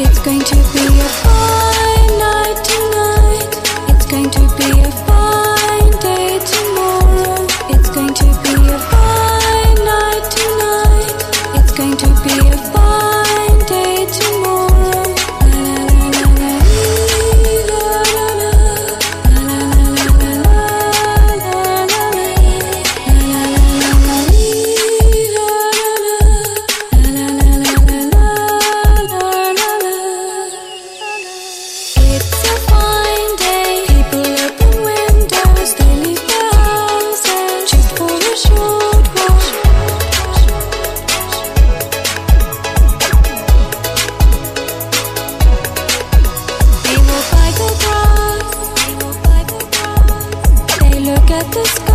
It's going to be a just